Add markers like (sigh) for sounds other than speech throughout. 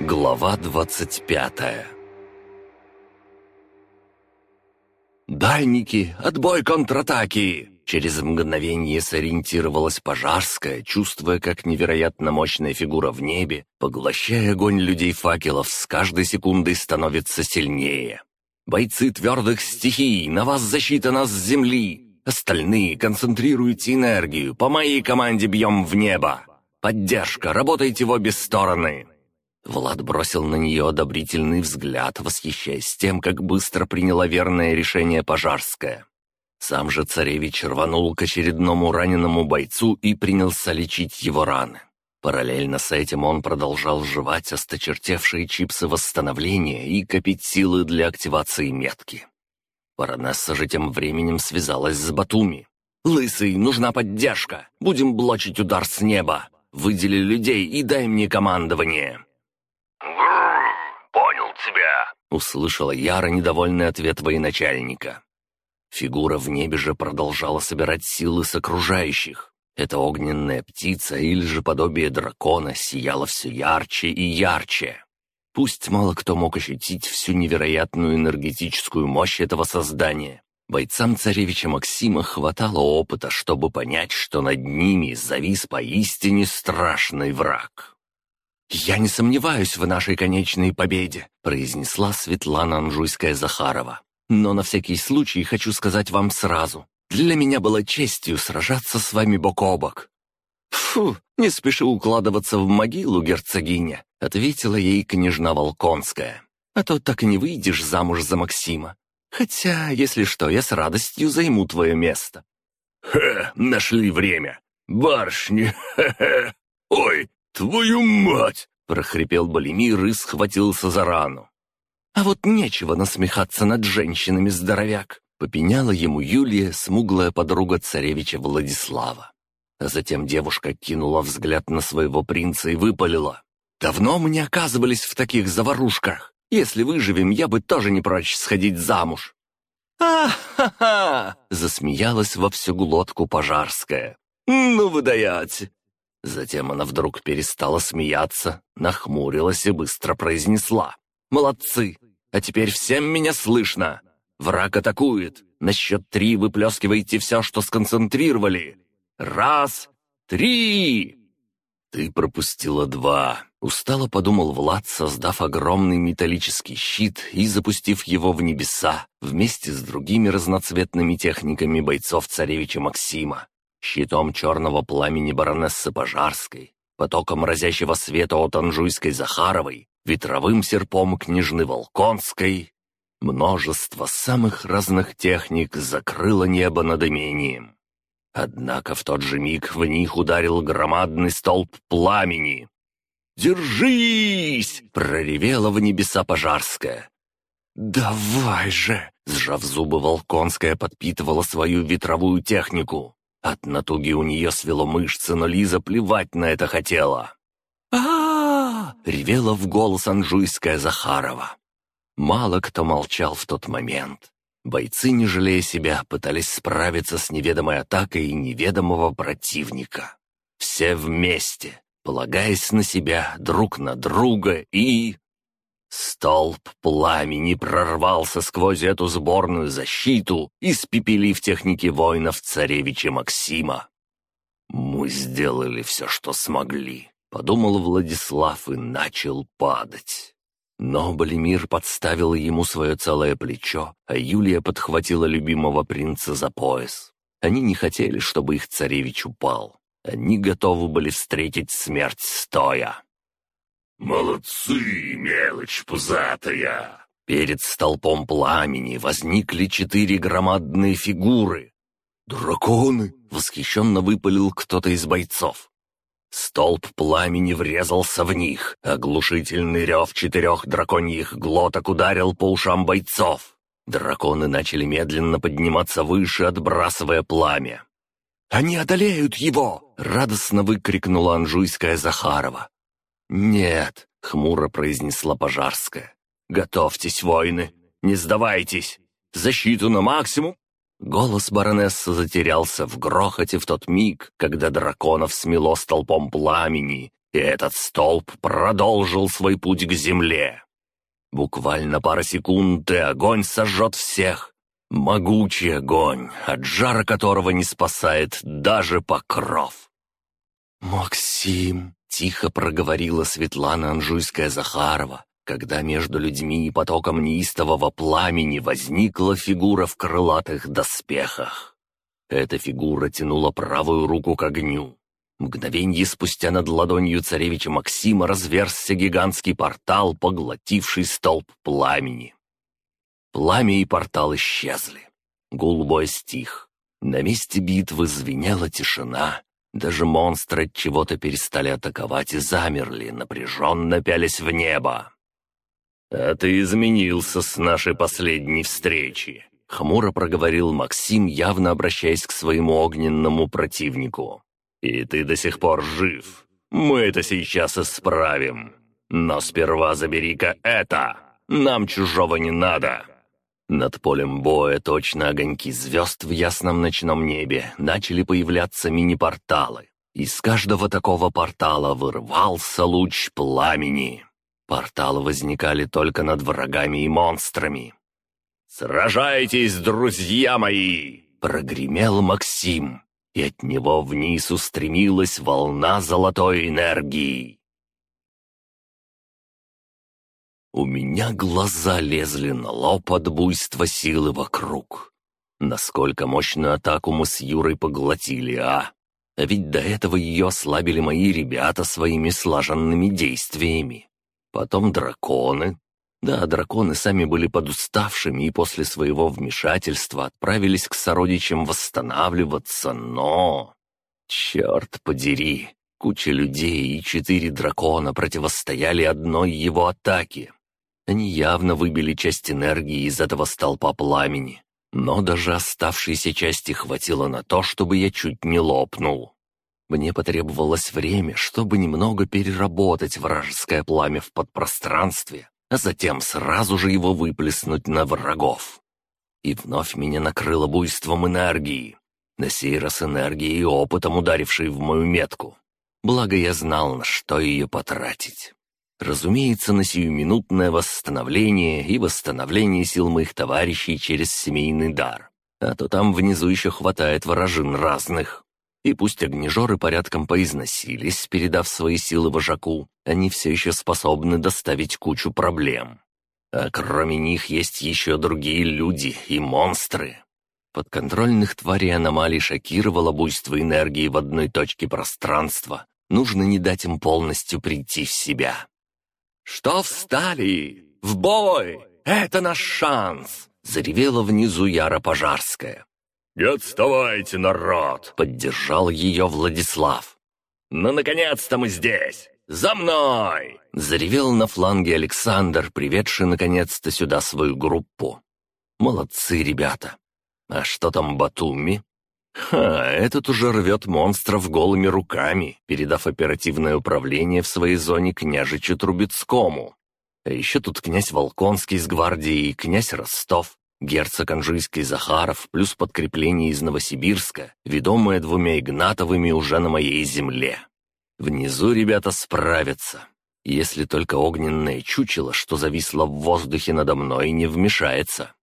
Глава двадцать пятая «Дальники! Отбой контратаки!» Через мгновение сориентировалась Пожарская, чувствуя, как невероятно мощная фигура в небе, поглощая огонь людей-факелов, с каждой секундой становится сильнее. «Бойцы твердых стихий, на вас защита нас с земли! Остальные концентрируйте энергию, по моей команде бьем в небо! Поддержка, работайте в обе стороны!» Влад бросил на нее одобрительный взгляд, восхищаясь тем, как быстро приняла верное решение Пожарская. Сам же царевич рванул к очередному раненому бойцу и принялся лечить его раны. Параллельно с этим он продолжал жевать осточертевшие чипсы восстановления и копить силы для активации метки. Баронесса же тем временем связалась с Батуми. «Лысый, нужна поддержка! Будем блочить удар с неба! Выдели людей и дай мне командование!» «Понял тебя!» — услышала Яра недовольный ответ военачальника. Фигура в небе же продолжала собирать силы с окружающих. Эта огненная птица или же подобие дракона сияла все ярче и ярче. Пусть мало кто мог ощутить всю невероятную энергетическую мощь этого создания, бойцам царевича Максима хватало опыта, чтобы понять, что над ними завис поистине страшный враг. «Я не сомневаюсь в нашей конечной победе», — произнесла Светлана Анжуйская-Захарова. Но на всякий случай хочу сказать вам сразу. Для меня было честью сражаться с вами бок о бок». «Фу, не спеши укладываться в могилу, герцогиня», — ответила ей княжна Волконская. «А то так и не выйдешь замуж за Максима. Хотя, если что, я с радостью займу твое место». «Хе, нашли время! Барышни, (laughs) хе-хе! Ой, твою мать!» — прохрипел Болемир и схватился за рану. «А вот нечего насмехаться над женщинами, здоровяк!» — попеняла ему Юлия, смуглая подруга царевича Владислава. А затем девушка кинула взгляд на своего принца и выпалила. «Давно мы не оказывались в таких заварушках. Если выживем, я бы тоже не прочь сходить замуж». «А-ха-ха!» — засмеялась во всю глотку Пожарская. «Ну вы даете!» Затем она вдруг перестала смеяться, нахмурилась и быстро произнесла. «Молодцы! А теперь всем меня слышно. Враг атакует. На счет три выплескивайте все, что сконцентрировали. Раз, три!» «Ты пропустила два», — устало подумал Влад, создав огромный металлический щит и запустив его в небеса вместе с другими разноцветными техниками бойцов царевича Максима, щитом черного пламени баронессы Пожарской, потоком разящего света от Анжуйской Захаровой ветровым серпом княжны Волконской. Множество самых разных техник закрыло небо над имением. Однако в тот же миг в них ударил громадный столб пламени. «Держись!» — проревела в небеса Пожарская. «Давай же!» — сжав зубы, Волконская подпитывала свою ветровую технику. От натуги у нее свело мышцы, но Лиза плевать на это хотела. а ревела в голос анжуйская Захарова. Мало кто молчал в тот момент. Бойцы, не жалея себя, пытались справиться с неведомой атакой неведомого противника. Все вместе, полагаясь на себя, друг на друга и... Столб пламени прорвался сквозь эту сборную защиту, испепелив техники воинов царевича Максима. Мы сделали все, что смогли. Подумал Владислав и начал падать. Но Балимир подставил ему свое целое плечо, а Юлия подхватила любимого принца за пояс. Они не хотели, чтобы их царевич упал. Они готовы были встретить смерть стоя. «Молодцы, мелочь пузатая!» Перед столпом пламени возникли четыре громадные фигуры. «Драконы!» — восхищенно выпалил кто-то из бойцов. Столб пламени врезался в них. Оглушительный рев четырех драконьих глоток ударил по ушам бойцов. Драконы начали медленно подниматься выше, отбрасывая пламя. «Они одолеют его!» — радостно выкрикнула Анжуйская Захарова. «Нет», — хмуро произнесла Пожарская. «Готовьтесь, воины! Не сдавайтесь! Защиту на максимум! Голос баронессы затерялся в грохоте в тот миг, когда драконов смело столпом пламени, и этот столб продолжил свой путь к земле. Буквально пара секунд, и огонь сожжет всех. Могучий огонь, от жара которого не спасает даже покров. «Максим!» — тихо проговорила Светлана Анжуйская-Захарова, когда между людьми и потоком неистового пламени возникла фигура в крылатых доспехах. Эта фигура тянула правую руку к огню. Мгновенье спустя над ладонью царевича Максима разверзся гигантский портал, поглотивший столб пламени. Пламя и портал исчезли. Голубой стих. На месте битвы звенела тишина. Даже монстры от чего-то перестали атаковать и замерли, напряженно пялись в небо. «А ты изменился с нашей последней встречи», — хмуро проговорил Максим, явно обращаясь к своему огненному противнику. «И ты до сих пор жив. Мы это сейчас исправим. Но сперва забери-ка это. Нам чужого не надо». Над полем боя точно огоньки звезд в ясном ночном небе начали появляться мини-порталы. Из каждого такого портала вырвался луч пламени. Порталы возникали только над врагами и монстрами. «Сражайтесь, друзья мои!» — прогремел Максим, и от него вниз устремилась волна золотой энергии. У меня глаза лезли на лоб от буйства силы вокруг. Насколько мощную атаку мы с Юрой поглотили, а? А ведь до этого ее ослабили мои ребята своими слаженными действиями. Потом драконы. Да, драконы сами были подуставшими и после своего вмешательства отправились к сородичам восстанавливаться, но... Черт подери, куча людей и четыре дракона противостояли одной его атаке. Они явно выбили часть энергии из этого столпа пламени, но даже оставшейся части хватило на то, чтобы я чуть не лопнул. Мне потребовалось время, чтобы немного переработать вражеское пламя в подпространстве, а затем сразу же его выплеснуть на врагов. И вновь меня накрыло буйством энергии. На сей раз энергией и опытом, ударившей в мою метку. Благо я знал, на что ее потратить. Разумеется, на сиюминутное восстановление и восстановление сил моих товарищей через семейный дар. А то там внизу еще хватает ворожин разных. И пусть огнежоры порядком поизносились, передав свои силы вожаку, они все еще способны доставить кучу проблем. А кроме них есть еще другие люди и монстры. Подконтрольных тварей аномалий шокировало буйство энергии в одной точке пространства. Нужно не дать им полностью прийти в себя. «Что встали? В бой! Это наш шанс!» — заревела внизу Яра Пожарская. «Не отставайте, народ!» — поддержал ее Владислав. «Ну, наконец-то мы здесь! За мной!» — заревел на фланге Александр, приведший наконец-то сюда свою группу. «Молодцы ребята! А что там Батуми?» «Ха, этот уже рвет монстров голыми руками, передав оперативное управление в своей зоне княжичу Трубецкому. А еще тут князь Волконский с гвардией и князь Ростов, Герцог Анжийский Захаров плюс подкрепление из Новосибирска, ведомое двумя Игнатовыми уже на моей земле. Внизу ребята справятся, если только огненное чучело, что зависло в воздухе надо мной, не вмешается.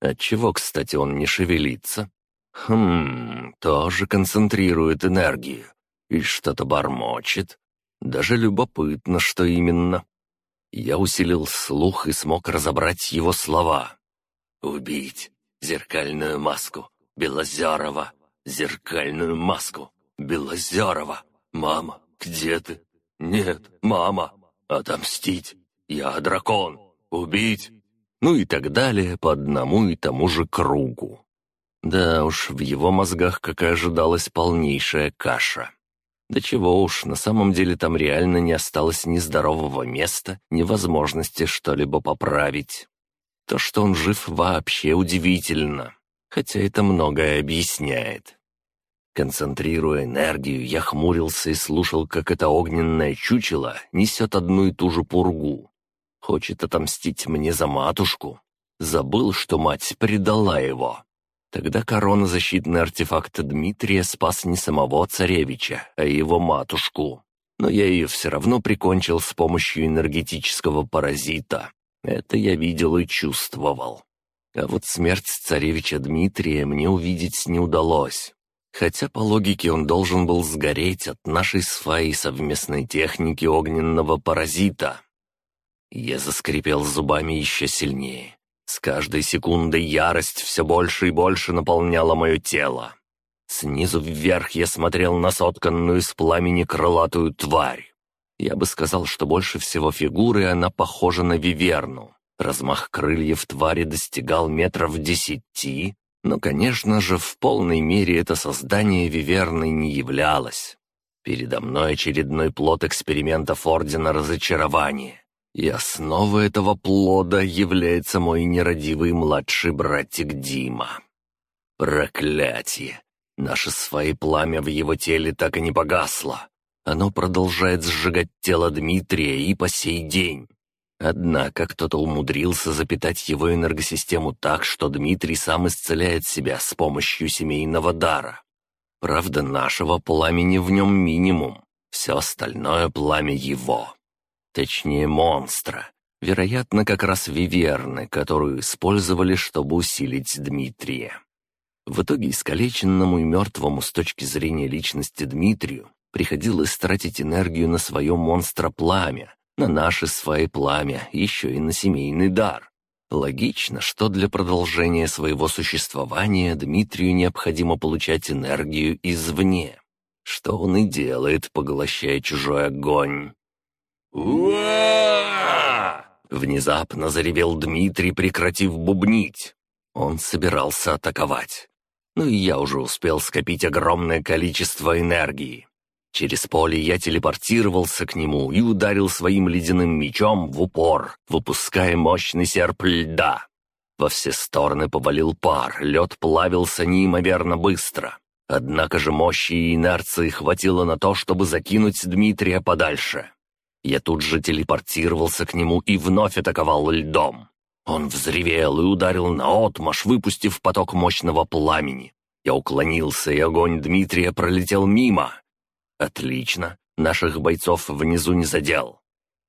Отчего, кстати, он не шевелится? Хм, тоже концентрирует энергию и что-то бормочет. Даже любопытно, что именно. Я усилил слух и смог разобрать его слова. Убить зеркальную маску Белозерова, зеркальную маску Белозерова. Мама, где ты? Нет, мама. Отомстить. Я дракон. Убить. Ну и так далее по одному и тому же кругу. Да уж, в его мозгах, как и ожидалось, полнейшая каша. Да чего уж, на самом деле там реально не осталось ни здорового места, ни возможности что-либо поправить. То, что он жив, вообще удивительно, хотя это многое объясняет. Концентрируя энергию, я хмурился и слушал, как это огненное чучело несет одну и ту же пургу. Хочет отомстить мне за матушку. Забыл, что мать предала его. Тогда корона защитный артефакт Дмитрия спас не самого царевича, а его матушку. но я ее все равно прикончил с помощью энергетического паразита. Это я видел и чувствовал. А вот смерть царевича Дмитрия мне увидеть не удалось. Хотя, по логике, он должен был сгореть от нашей с совместной техники огненного паразита. Я заскрипел зубами еще сильнее. С каждой секундой ярость все больше и больше наполняла мое тело. Снизу вверх я смотрел на сотканную из пламени крылатую тварь. Я бы сказал, что больше всего фигуры она похожа на виверну. Размах крыльев твари достигал метров десяти, но, конечно же, в полной мере это создание виверной не являлось. Передо мной очередной плод экспериментов Ордена Разочарования. И основой этого плода является мой нерадивый младший братик Дима. Проклятие! Наше свои пламя в его теле так и не погасло. Оно продолжает сжигать тело Дмитрия и по сей день. Однако кто-то умудрился запитать его энергосистему так, что Дмитрий сам исцеляет себя с помощью семейного дара. Правда, нашего пламени в нем минимум, все остальное пламя его. Точнее, монстра. Вероятно, как раз Виверны, которую использовали, чтобы усилить Дмитрия. В итоге искалеченному и мертвому с точки зрения личности Дмитрию приходилось тратить энергию на свое монстра-пламя, на наши свои пламя, еще и на семейный дар. Логично, что для продолжения своего существования Дмитрию необходимо получать энергию извне, что он и делает, поглощая чужой огонь. Внезапно заревел Дмитрий, прекратив бубнить. Он собирался атаковать. Ну и я уже успел скопить огромное количество энергии. Через поле я телепортировался к нему и ударил своим ледяным мечом в упор, выпуская мощный серп льда. Во все стороны повалил пар, лед плавился неимоверно быстро. Однако же мощи и инерции хватило на то, чтобы закинуть Дмитрия подальше. Я тут же телепортировался к нему и вновь атаковал льдом. Он взревел и ударил наотмашь, выпустив поток мощного пламени. Я уклонился, и огонь Дмитрия пролетел мимо. «Отлично, наших бойцов внизу не задел».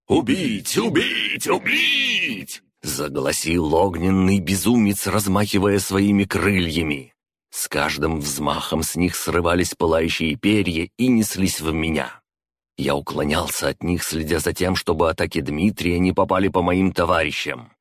«Убить! Убить! Убить!» — загласил огненный безумец, размахивая своими крыльями. С каждым взмахом с них срывались пылающие перья и неслись в меня. Я уклонялся от них, следя за тем, чтобы атаки Дмитрия не попали по моим товарищам.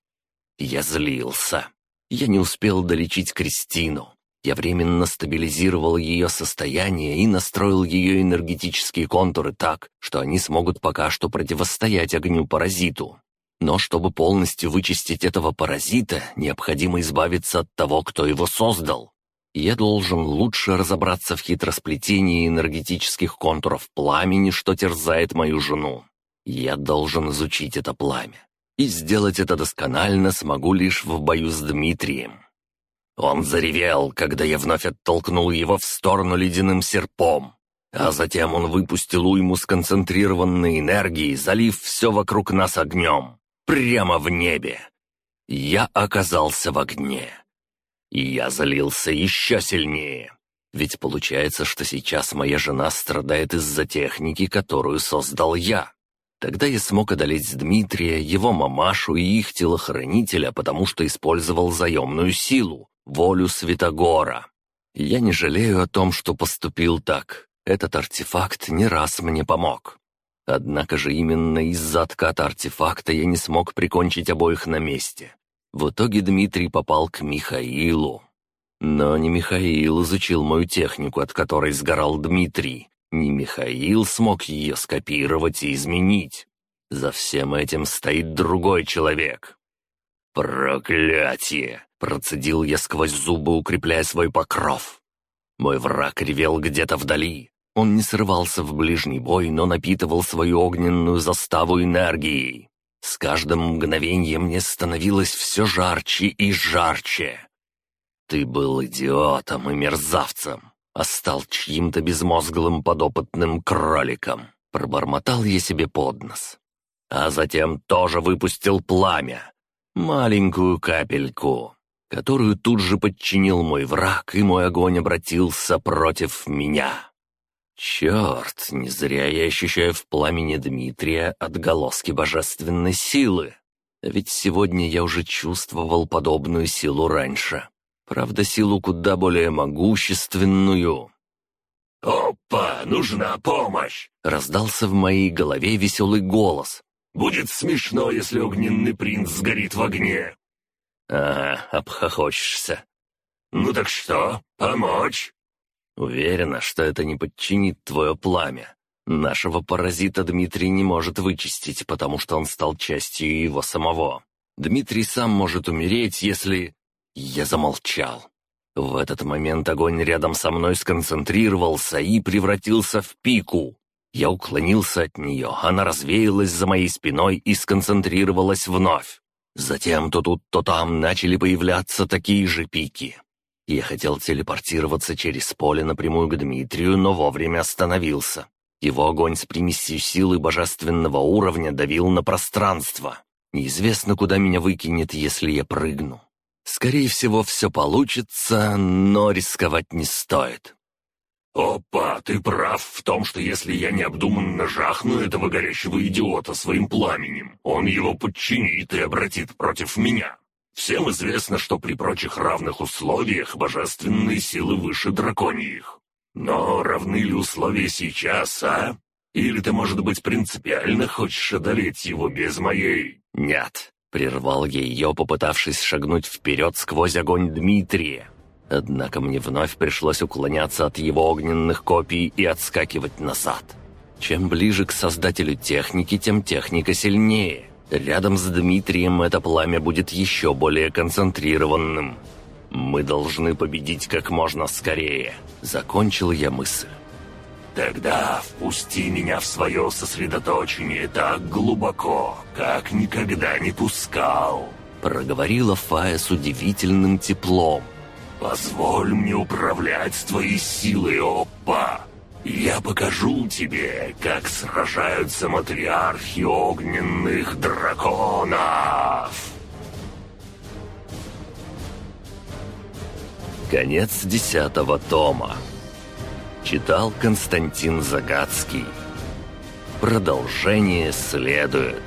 Я злился. Я не успел долечить Кристину. Я временно стабилизировал ее состояние и настроил ее энергетические контуры так, что они смогут пока что противостоять огню-паразиту. Но чтобы полностью вычистить этого паразита, необходимо избавиться от того, кто его создал. Я должен лучше разобраться в хитросплетении энергетических контуров пламени, что терзает мою жену. Я должен изучить это пламя. И сделать это досконально смогу лишь в бою с Дмитрием. Он заревел, когда я вновь оттолкнул его в сторону ледяным серпом. А затем он выпустил уйму сконцентрированной энергии, залив все вокруг нас огнем. Прямо в небе. Я оказался в огне. И я залился еще сильнее. Ведь получается, что сейчас моя жена страдает из-за техники, которую создал я. Тогда я смог одолеть Дмитрия, его мамашу и их телохранителя, потому что использовал заемную силу, волю Святогора. Я не жалею о том, что поступил так. Этот артефакт не раз мне помог. Однако же именно из-за отката артефакта я не смог прикончить обоих на месте. В итоге Дмитрий попал к Михаилу. Но не Михаил изучил мою технику, от которой сгорал Дмитрий. Не Михаил смог ее скопировать и изменить. За всем этим стоит другой человек. «Проклятие!» Процедил я сквозь зубы, укрепляя свой покров. Мой враг ревел где-то вдали. Он не срывался в ближний бой, но напитывал свою огненную заставу энергией. С каждым мгновением мне становилось все жарче и жарче. Ты был идиотом и мерзавцем, а стал чьим-то безмозглым подопытным кроликом. Пробормотал я себе под нос. А затем тоже выпустил пламя. Маленькую капельку которую тут же подчинил мой враг, и мой огонь обратился против меня. Черт, не зря я ощущаю в пламени Дмитрия отголоски божественной силы. Ведь сегодня я уже чувствовал подобную силу раньше. Правда, силу куда более могущественную. «Опа, нужна помощь!» — раздался в моей голове веселый голос. «Будет смешно, если огненный принц сгорит в огне!» «А, обхохочешься!» «Ну так что, помочь?» «Уверена, что это не подчинит твое пламя. Нашего паразита Дмитрий не может вычистить, потому что он стал частью его самого. Дмитрий сам может умереть, если...» Я замолчал. В этот момент огонь рядом со мной сконцентрировался и превратился в пику. Я уклонился от нее, она развеялась за моей спиной и сконцентрировалась вновь. Затем то тут, то там начали появляться такие же пики. Я хотел телепортироваться через поле напрямую к Дмитрию, но вовремя остановился. Его огонь с примесью силы божественного уровня давил на пространство. Неизвестно, куда меня выкинет, если я прыгну. Скорее всего, все получится, но рисковать не стоит. «Опа, ты прав в том, что если я необдуманно жахну этого горящего идиота своим пламенем, он его подчинит и обратит против меня. Всем известно, что при прочих равных условиях божественные силы выше драконьих. Но равны ли условия сейчас, а? Или ты, может быть, принципиально хочешь одолеть его без моей...» «Нет», — прервал я ее, попытавшись шагнуть вперед сквозь огонь Дмитрия. Однако мне вновь пришлось уклоняться от его огненных копий и отскакивать назад. Чем ближе к создателю техники, тем техника сильнее. Рядом с Дмитрием это пламя будет еще более концентрированным. Мы должны победить как можно скорее. Закончил я мысль. «Тогда впусти меня в свое сосредоточение так глубоко, как никогда не пускал», — проговорила Фая с удивительным теплом. «Позволь мне управлять твоей силой, Опа! Я покажу тебе, как сражаются матриархи огненных драконов!» Конец десятого тома. Читал Константин Загадский. Продолжение следует.